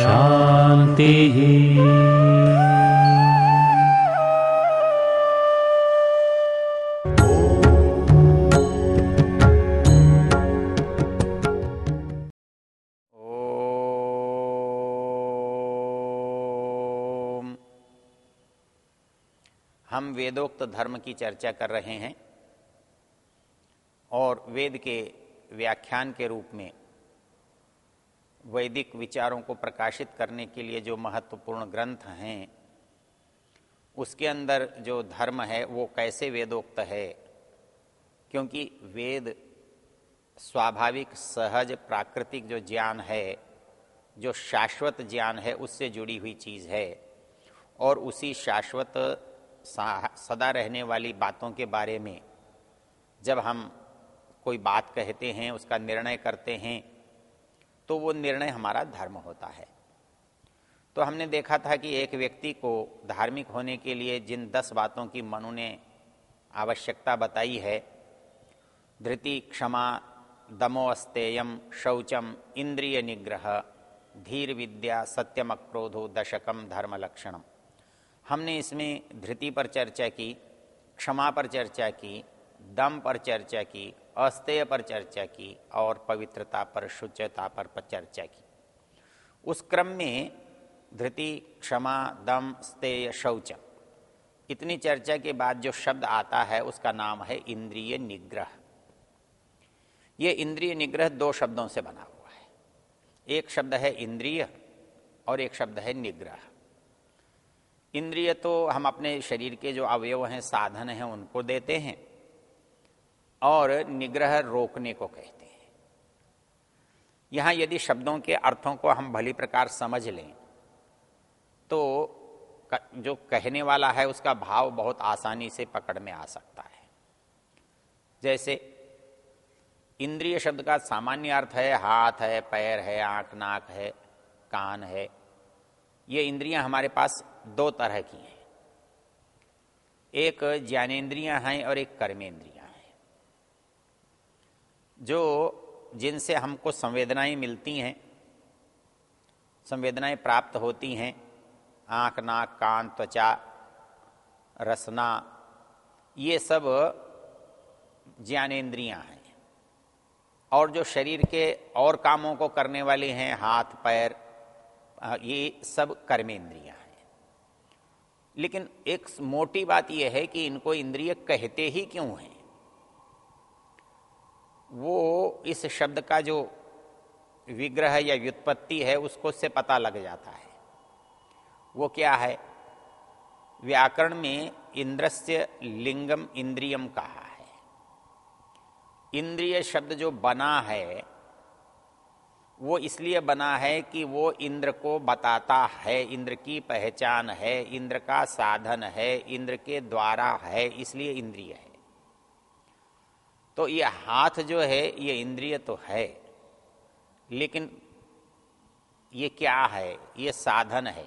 शांति ओम। हम वेदोक्त धर्म की चर्चा कर रहे हैं और वेद के व्याख्यान के रूप में वैदिक विचारों को प्रकाशित करने के लिए जो महत्वपूर्ण ग्रंथ हैं, उसके अंदर जो धर्म है, वो कैसे वेदोक्त है? क्योंकि वेद स्वाभाविक, सहज, प्राकृतिक जो ज्ञान है, जो शाश्वत ज्ञान है, उससे जुड़ी हुई चीज़ है। और उसी शाश्वत सदा रहने वाली बातों के बारे में जब हम कोई बात कहते हैं, उसका निर्णय करते हैं तो वो निर्णय हमारा धर्म होता है। तो हमने देखा था कि एक व्यक्ति को धार्मिक होने के लिए जिन दस बातों की मनु ने आवश्यकता बताई है, धृति, क्षमा, दमोस्तेयम, शौचम, इंद्रिय निग्रह, धीर विद्या, सत्यम अक्रोधो, दशकम, धर्म लक्षणम। हमने इसमें धृति पर चर्चा की, क्षमा पर चर्चा की, दम पर चर्चा की अस्तेय पर चर्चा की और पवित्रता पर, शुचिता पर चर्चा की। उस क्रम में धृति, क्षमा, दम, स्तेय शौच इतनी चर्चा के बाद जो शब्द आता है उसका नाम है इंद्रिय निग्रह। ये इंद्रिय निग्रह दो शब्दों से बना हुआ है। एक शब्द है इंद्रिय और एक शब्द है निग्रह। इंद्रिय तो हम अपने शरीर के जो अवयव हैं, साधन हैं, उनको देते हैं। और निग्रह रोकने को कहते हैं। यहाँ यदि शब्दों के अर्थों को हम भली प्रकार समझ लें तो जो कहने वाला है, उसका भाव बहुत आसानी से पकड़ में आ सकता है। जैसे, इंद्रिय शब्द का सामान्य अर्थ है, हाथ है, पैर है, आँख, नाक है, कान है, ये इंद्रियाँ हमारे पास दो तरह की हैं। एक ज्ञानेन्द्रियाँ हैं और एक कर्मेंद्रियाँ जो जिनसे हमको संवेदनाएँ मिलती हैं, संवेदनाएँ प्राप्त होती हैं, आँख, नाक, कान, त्वचा, रसना, ये सब ज्ञानेन्द्रियाँ हैं। और जो शरीर के और कामों को करने वाले हैं, हाथ, पैर, ये सब कर्मेंद्रियाँ हैं। लेकिन एक मोटी बात यह है कि इनको इंद्रिय कहते ही क्यों हैं? वो इस शब्द का जो विग्रह या व्युत्पत्ति है, उसको से पता लग जाता है। वो क्या है? व्याकरण में इंद्रस्य लिंगम इंद्रियम कहा है। इंद्रिय शब्द जो बना है, वो इसलिए बना है कि वो इंद्र को बताता है। इंद्र की पहचान है, इंद्र का साधन है, इंद्र के द्वारा है, इसलिए इंद्रिय है। तो ये हाथ जो है, ये इंद्रिय तो है, लेकिन ये क्या है? ये साधन है।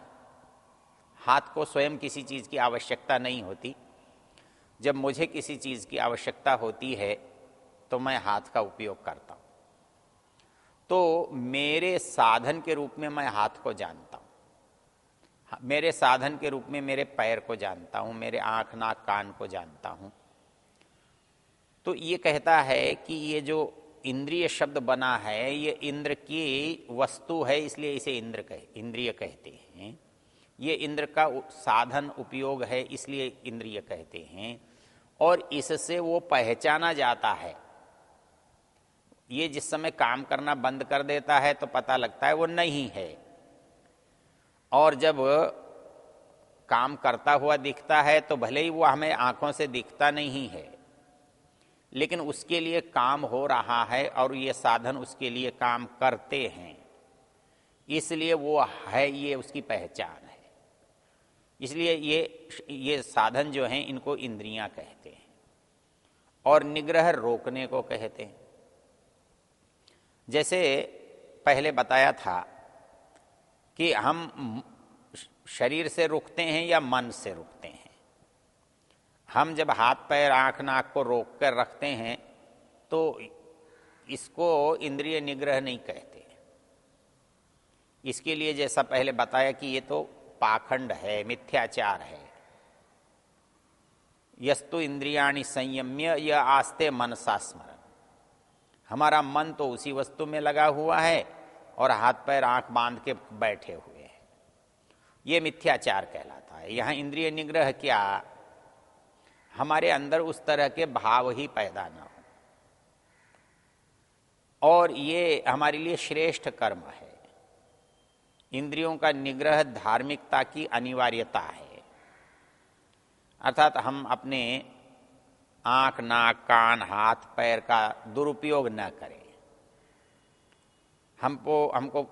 हाथ को स्वयं किसी चीज़ की आवश्यकता नहीं होती। जब मुझे किसी चीज़ की आवश्यकता होती है तो मैं हाथ का उपयोग करता हूँ। तो मेरे साधन के रूप में मैं हाथ को जानता हूँ। मेरे साधन के रूप में मेरे पैर को जानता हूँ, मेरे आँख, नाक, कान को जानता हूँ। तो ये कहता है कि ये जो इंद्रिय शब्द बना है, ये इंद्र की वस्तु है, इसलिए इसे इंद्र कहे, इंद्रिय कहते हैं। ये इंद्र का साधन उपयोग है, इसलिए इंद्रिय कहते हैं। और इससे वो पहचाना जाता है। ये जिस समय काम करना बंद कर देता है तो पता लगता है वो नहीं है। और जब काम करता हुआ दिखता है तो भले ही वो हमें आँखों से दिखता नहीं है लेकिन उसके लिए काम हो रहा है और ये साधन उसके लिए काम करते हैं। इसलिए वो है, ये उसकी पहचान है। इसलिए ये ये साधन जो हैं, इनको इंद्रियाँ कहते हैं और निग्रह रोकने को कहते हैं। जैसे पहले बताया था कि हम शरीर से रुकते हैं या मन से रुकते हैं। हम जब हाथ पैर, आँख, नाक को रोक कर रखते हैं तो इसको इंद्रिय निग्रह नहीं कहते इसके लिए जैसा पहले बताया कि ये तो पाखंड है, मिथ्याचार है। यस्तु इंद्रियाणी संयम्य यह आस्ते मनसा स्मरण हमारा मन तो उसी वस्तु में लगा हुआ है और हाथ पैर, आँख बाँध के बैठे हुए हैं। ये मिथ्याचार कहलाता है। यहाँ इंद्रिय निग्रह क्या? हमारे अंदर उस तरह के भाव ही पैदा ना हो। और ये हमारे लिए श्रेष्ठ कर्म है। इंद्रियों का निग्रह धार्मिकता की अनिवार्यता है। अर्थात हम अपने आँख, नाक, कान, हाथ, पैर का दुरुपयोग न करें। हमको हमको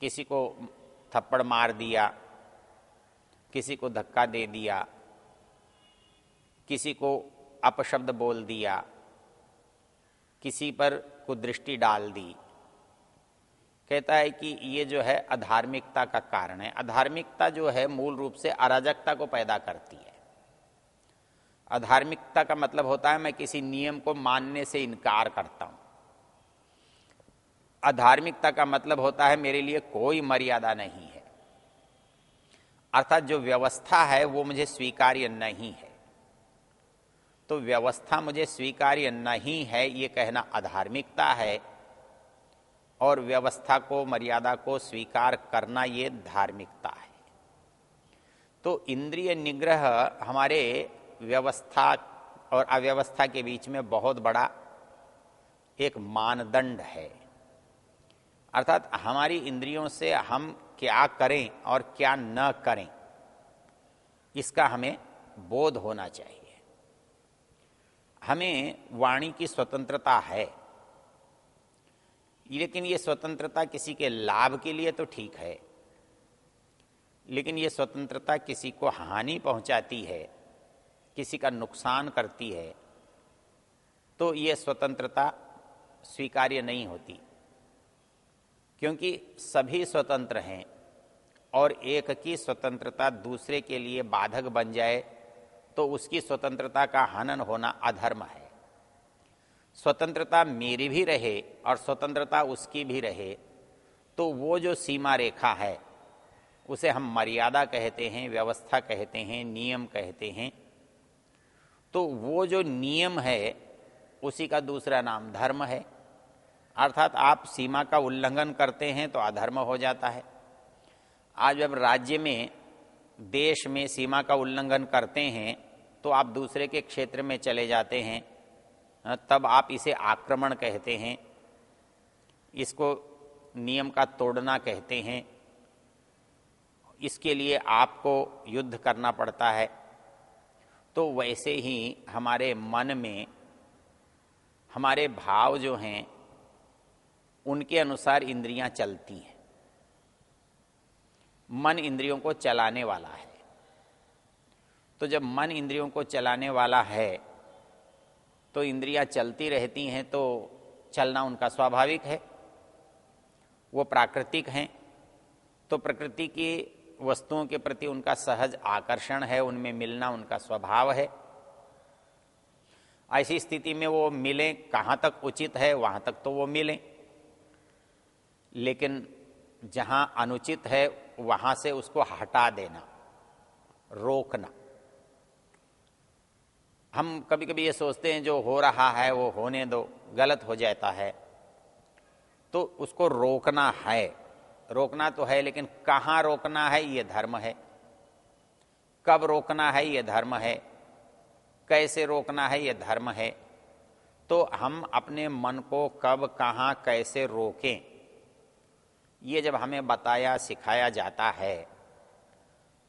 किसी को थप्पड़ मार दिया, किसी को धक्का दे दिया किसी को अपशब्द बोल दिया, किसी पर कुदृष्टि डाल दी। कहता है कि ये जो है अधार्मिकता का कारण है। अधार्मिकता जो है मूल रूप से अराजकता को पैदा करती है। अधार्मिकता का मतलब होता है मैं किसी नियम को मानने से इनकार करता हूँ। अधार्मिकता का मतलब होता है मेरे लिए कोई मर्यादा नहीं है। अर्थात जो व्यवस्था है वो मुझे स्वीकार्य नहीं है। तो व्यवस्था मुझे स्वीकार्य नहीं है, ये कहना अधार्मिकता है। और व्यवस्था को, मर्यादा को स्वीकार करना ये धार्मिकता है। तो इंद्रिय निग्रह हमारे व्यवस्था और अव्यवस्था के बीच में बहुत बड़ा एक मानदंड है। अर्थात हमारी इंद्रियों से हम क्या करें और क्या न करें, इसका हमें बोध होना चाहिए। हमें वाणी की स्वतंत्रता है। लेकिन ये स्वतंत्रता किसी के लाभ के लिए तो ठीक है, लेकिन ये स्वतंत्रता किसी को हानि पहुंचाती है, किसी का नुकसान करती है तो ये स्वतंत्रता स्वीकार्य नहीं होती, क्योंकि सभी स्वतंत्र हैं और एक की स्वतंत्रता दूसरे के लिए बाधक बन जाए तो उसकी स्वतंत्रता का हनन होना अधर्म है। स्वतंत्रता मेरी भी रहे और स्वतंत्रता उसकी भी रहे तो वो जो सीमा रेखा है, उसे हम मर्यादा कहते हैं, व्यवस्था कहते हैं, नियम कहते हैं। तो वो जो नियम है, उसी का दूसरा नाम धर्म है। अर्थात आप सीमा का उल्लंघन करते हैं तो अधर्म हो जाता है। आज जब राज्य में देश में सीमा का उल्लंघन करते हैं तो आप दूसरे के क्षेत्र में चले जाते हैं तब आप इसे आक्रमण कहते हैं, इसको नियम का तोड़ना कहते हैं। इसके लिए आपको युद्ध करना पड़ता है। तो वैसे ही हमारे मन में, हमारे भाव जो हैं, उनके अनुसार इंद्रियाँ चलती हैं। मन इंद्रियों को चलाने वाला है। तो जब मन इंद्रियों को चलाने वाला है तो इंद्रियाँ चलती रहती हैं तो चलना उनका स्वाभाविक है। वो प्राकृतिक हैं तो प्रकृति की वस्तुओं के प्रति उनका सहज आकर्षण है, उनमें मिलना उनका स्वभाव है। ऐसी स्थिति में वो मिलें, कहाँ तक उचित है, वहाँ तक तो वो मिलें। लेकिन जहाँ अनुचित है वहाँ से उसको हटा देना, रोकना। हम कभी कभी ये सोचते हैं, जो हो रहा है, वो होने दो, गलत हो जाता है। तो उसको रोकना है। रोकना तो है, लेकिन कहाँ रोकना है, ये धर्म है। कब रोकना है, ये धर्म है। कैसे रोकना है, ये धर्म है। तो हम अपने मन को कब, कहाँ, कैसे रोकें? ये जब हमें बताया, सिखाया जाता है,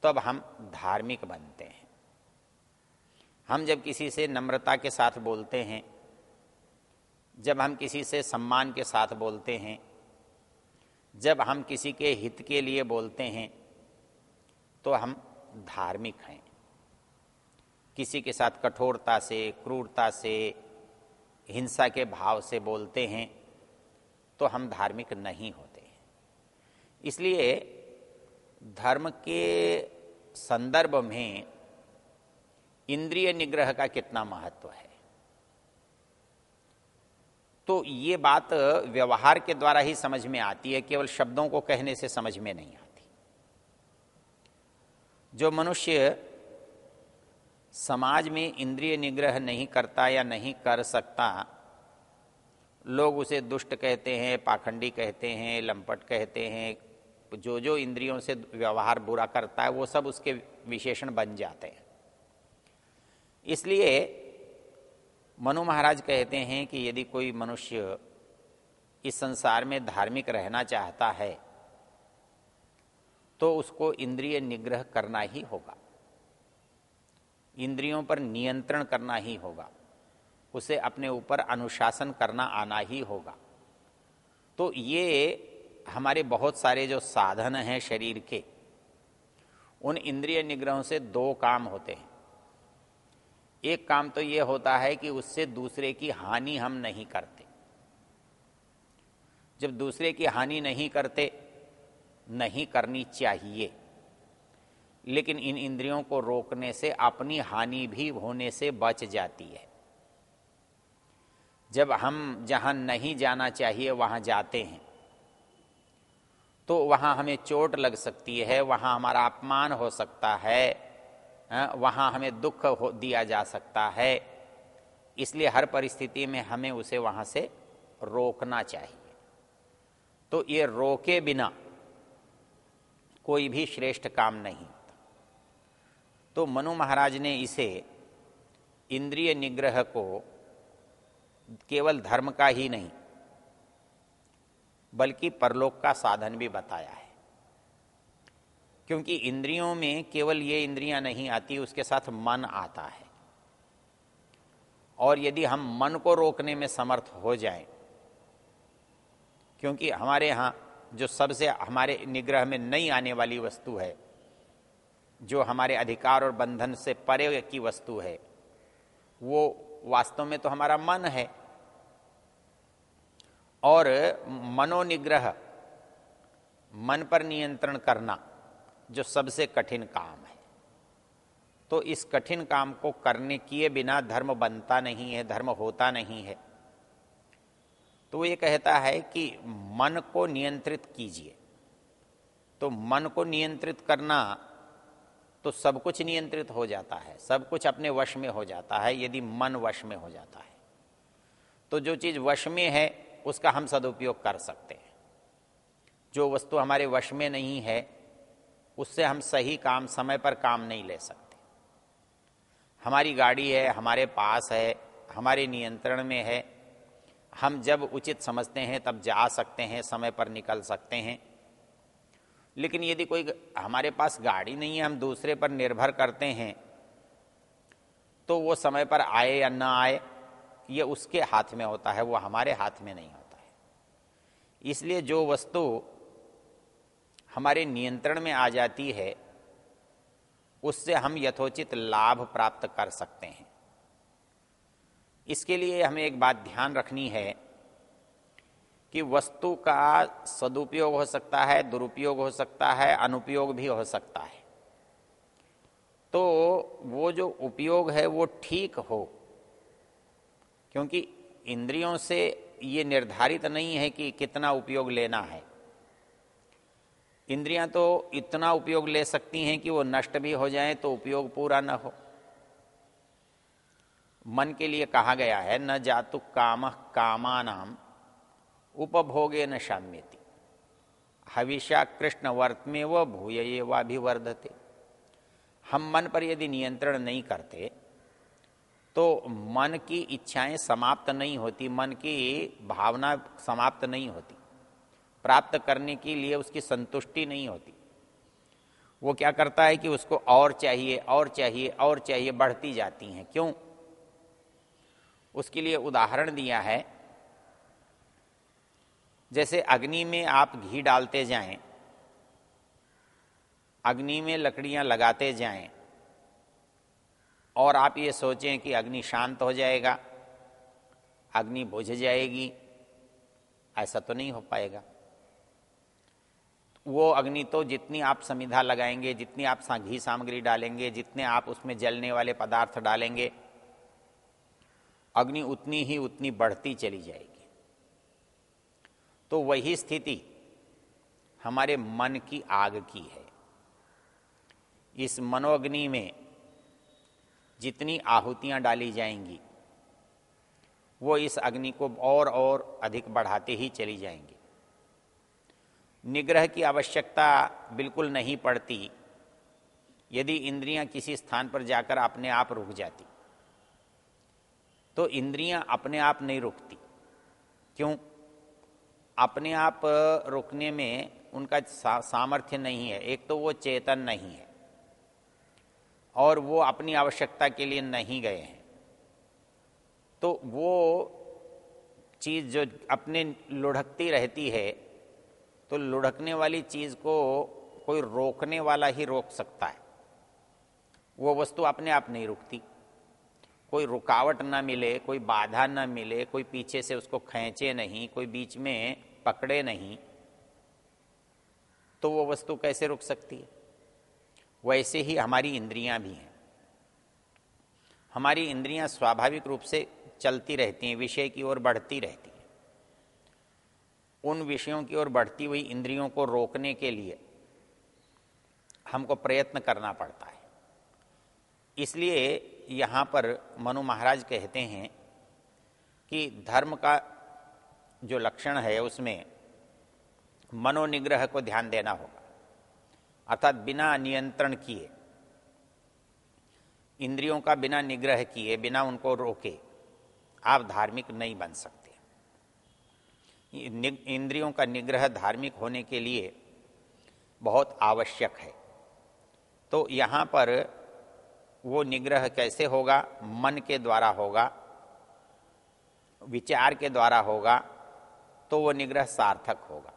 तब हम धार्मिक बनते हैं। हम जब किसी से नम्रता के साथ बोलते हैं, जब हम किसी से सम्मान के साथ बोलते हैं, जब हम किसी के हित के लिए बोलते हैं तो हम धार्मिक हैं। किसी के साथ कठोरता से, क्रूरता से, हिंसा के भाव से बोलते हैं तो हम धार्मिक नहीं होते। इसलिए धर्म के संदर्भ में इंद्रिय निग्रह का कितना महत्व है। तो ये बात व्यवहार के द्वारा ही समझ में आती है, केवल शब्दों को कहने से समझ में नहीं आती। जो मनुष्य समाज में इंद्रिय निग्रह नहीं करता या नहीं कर सकता, लोग उसे दुष्ट कहते हैं, पाखंडी कहते हैं, लंपट कहते हैं जो जो इंद्रियों से व्यवहार बुरा करता है, वो सब उसके विशेषण बन जाते हैं। इसलिए मनु महाराज कहते हैं कि यदि कोई मनुष्य इस संसार में धार्मिक रहना चाहता है तो उसको इंद्रिय निग्रह करना ही होगा। इंद्रियों पर नियंत्रण करना ही होगा। उसे अपने ऊपर अनुशासन करना आना ही होगा। तो ये हमारे बहुत सारे जो साधन हैं शरीर के, उन इंद्रिय निग्रहों से दो काम होते हैं। एक काम तो ये होता है कि उससे दूसरे की हानि हम नहीं करते। जब दूसरे की हानि नहीं करते, नहीं करनी चाहिए। लेकिन इन इंद्रियों को रोकने से, अपनी हानि भी होने से बच जाती है। जब हम जहाँ नहीं जाना चाहिए, वहाँ जाते हैं। तो वहाँ हमें चोट लग सकती है, वहाँ हमारा अपमान हो सकता है वहाँ हमें दुख हो, दिया जा सकता है। इसलिए हर परिस्थिति में हमें उसे वहाँ से रोकना चाहिए। तो ये रोके बिना कोई भी श्रेष्ठ काम नहीं होता। तो मनु महाराज ने इसे इंद्रिय निग्रह को केवल धर्म का ही नहीं बल्कि परलोक का साधन भी बताया है। क्योंकि इंद्रियों में केवल ये इंद्रियाँ नहीं आती, उसके साथ मन आता है। और यदि हम मन को रोकने में समर्थ हो जाएँ, क्योंकि हमारे यहाँ जो सबसे हमारे निग्रह में नहीं आने वाली वस्तु है, जो हमारे अधिकार और बंधन से परे की वस्तु है, वो वास्तव में तो हमारा मन है। और मनोनिग्रह, मन पर नियंत्रण करना जो सबसे कठिन काम है। तो इस कठिन काम को करने किए बिना धर्म बनता नहीं है, धर्म होता नहीं है। तो ये कहता है कि मन को नियंत्रित कीजिए। तो मन को नियंत्रित करना तो सब कुछ नियंत्रित हो जाता है, सब कुछ अपने वश में हो जाता है, यदि मन वश में हो जाता है। तो जो चीज़ वश में है उसका हम सदुपयोग कर सकते हैं। जो वस्तु हमारे वश में नहीं है, उससे हम सही काम, समय पर काम नहीं ले सकते। हमारी गाड़ी है, हमारे पास है, हमारे नियंत्रण में है, हम जब उचित समझते हैं, तब जा सकते हैं, समय पर निकल सकते हैं। लेकिन यदि कोई हमारे पास गाड़ी नहीं है, हम दूसरे पर निर्भर करते हैं तो वो समय पर आए या ना आए ये उसके हाथ में होता है, वो हमारे हाथ में नहीं होता है। इसलिए जो वस्तु हमारे नियंत्रण में आ जाती है, उससे हम यथोचित लाभ प्राप्त कर सकते हैं। इसके लिए हमें एक बात ध्यान रखनी है कि वस्तु का सदुपयोग हो सकता है, दुरुपयोग हो सकता है, अनुपयोग भी हो सकता है। तो वो जो उपयोग है, वो ठीक हो क्योंकि इंद्रियों से ये निर्धारित नहीं है कि कितना उपयोग लेना है। इंद्रियाँ तो इतना उपयोग ले सकती हैं कि वो नष्ट भी हो जाए तो उपयोग पूरा न हो। मन के लिए कहा गया है, न जातु काम कामानाम उपभोगे न शाम्यति। हविषा कृष्ण वर्त में व भूय वर्धते हम मन पर यदि नियंत्रण नहीं करते तो मन की इच्छाएँ समाप्त नहीं होती, मन की भावना समाप्त नहीं होती। प्राप्त करने के लिए उसकी संतुष्टि नहीं होती। वो क्या करता है कि उसको और चाहिए और चाहिए और चाहिए, बढ़ती जाती हैं। क्यों? उसके लिए उदाहरण दिया है। जैसे अग्नि में आप घी डालते जाएँ, अग्नि में लकड़ियाँ लगाते जाएँ और आप ये सोचें कि अग्नि शांत हो जाएगा, अग्नि बुझ जाएगी, ऐसा तो नहीं हो पाएगा। वो अग्नि तो जितनी आप समिधा लगाएँगे, जितनी आप घी सामग्री डालेंगे, जितने आप उसमें जलने वाले पदार्थ डालेंगे, अग्नि उतनी ही उतनी बढ़ती चली जाएगी। तो वही स्थिति हमारे मन की आग की है। इस मनोअग्नि में जितनी आहुतियाँ डाली जाएँगी, वो इस अग्नि को और और अधिक बढ़ाते ही चली जाएँगी। निग्रह की आवश्यकता बिल्कुल नहीं पड़ती, यदि इंद्रियाँ किसी स्थान पर जाकर अपने आप रुक जाती। तो इंद्रियाँ अपने आप नहीं रुकती। क्यों? अपने आप रुकने में उनका सामर्थ्य नहीं है। एक तो वो चेतन नहीं है। और वो अपनी आवश्यकता के लिए नहीं गए हैं। तो वो चीज़ जो अपने लुढ़कती रहती है तो लुढ़कने वाली चीज़ को कोई रोकने वाला ही रोक सकता है। वो वस्तु अपने आप नहीं रुकती। कोई रुकावट ना मिले, कोई बाधा ना मिले, कोई पीछे से उसको खींचे नहीं, कोई बीच में पकड़े नहीं तो वो वस्तु कैसे रुक सकती है? वैसे ही हमारी इंद्रियाँ भी हैं। हमारी इंद्रियाँ स्वाभाविक रूप से चलती रहती हैं, विषय की ओर बढ़ती रहती हैं। उन विषयों की ओर बढ़ती हुई इंद्रियों को रोकने के लिए हमको प्रयत्न करना पड़ता है। इसलिए यहाँ पर मनु महाराज कहते हैं कि धर्म का जो लक्षण है, उसमें मनोनिग्रह को ध्यान देना होगा। अर्थात बिना नियंत्रण किए। इंद्रियों का बिना निग्रह किए, बिना उनको रोके, आप धार्मिक नहीं बन सकते। इंद्रियों का निग्रह धार्मिक होने के लिए बहुत आवश्यक है। तो यहाँ पर वो निग्रह कैसे होगा? मन के द्वारा होगा, विचार के द्वारा होगा तो वो निग्रह सार्थक होगा।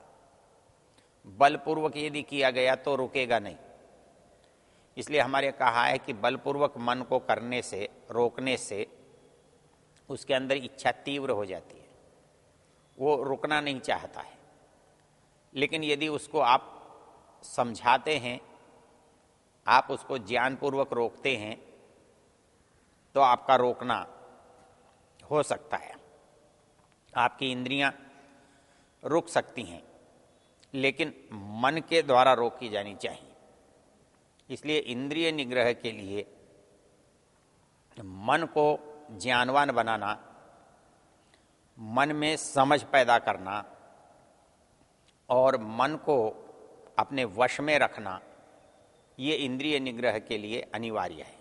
बलपूर्वक यदि किया गया तो रुकेगा नहीं। इसलिए हमारे कहा है कि बलपूर्वक मन को करने से, रोकने से उसके अंदर इच्छा तीव्र हो जाती है। वो रुकना नहीं चाहता है। लेकिन यदि उसको आप समझाते हैं, आप उसको ज्ञानपूर्वक रोकते हैं तो आपका रोकना हो सकता है। आपकी इंद्रियाँ रुक सकती हैं। लेकिन मन के द्वारा रोकी जानी चाहिए। इसलिए इंद्रिय निग्रह के लिए मन को ज्ञानवान बनाना, मन में समझ पैदा करना, और मन को अपने वश में रखना, ये इंद्रिय निग्रह के लिए अनिवार्य है।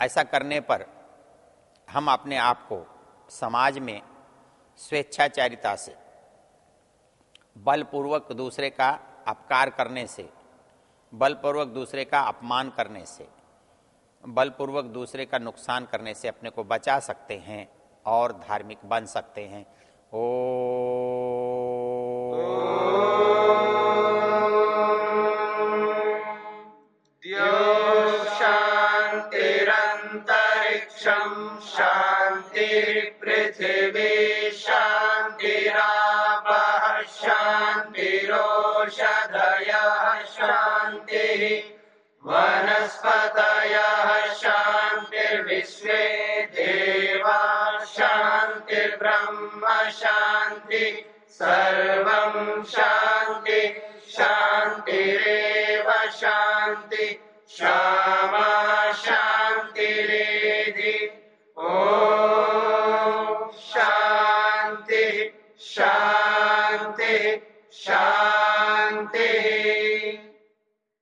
ऐसा करने पर हम अपने आप को समाज में स्वेच्छाचारिता से बलपूर्वक दूसरे का अपकार करने से, बलपूर्वक दूसरे का अपमान करने से, बलपूर्वक दूसरे का नुकसान करने से अपने को बचा सकते हैं और धार्मिक बन सकते हैं। ओ सर्वं शांति शांति शान्ति। क्षमा शान्तिरेधि। ॐ शान्तिः शान्तिः शान्ति।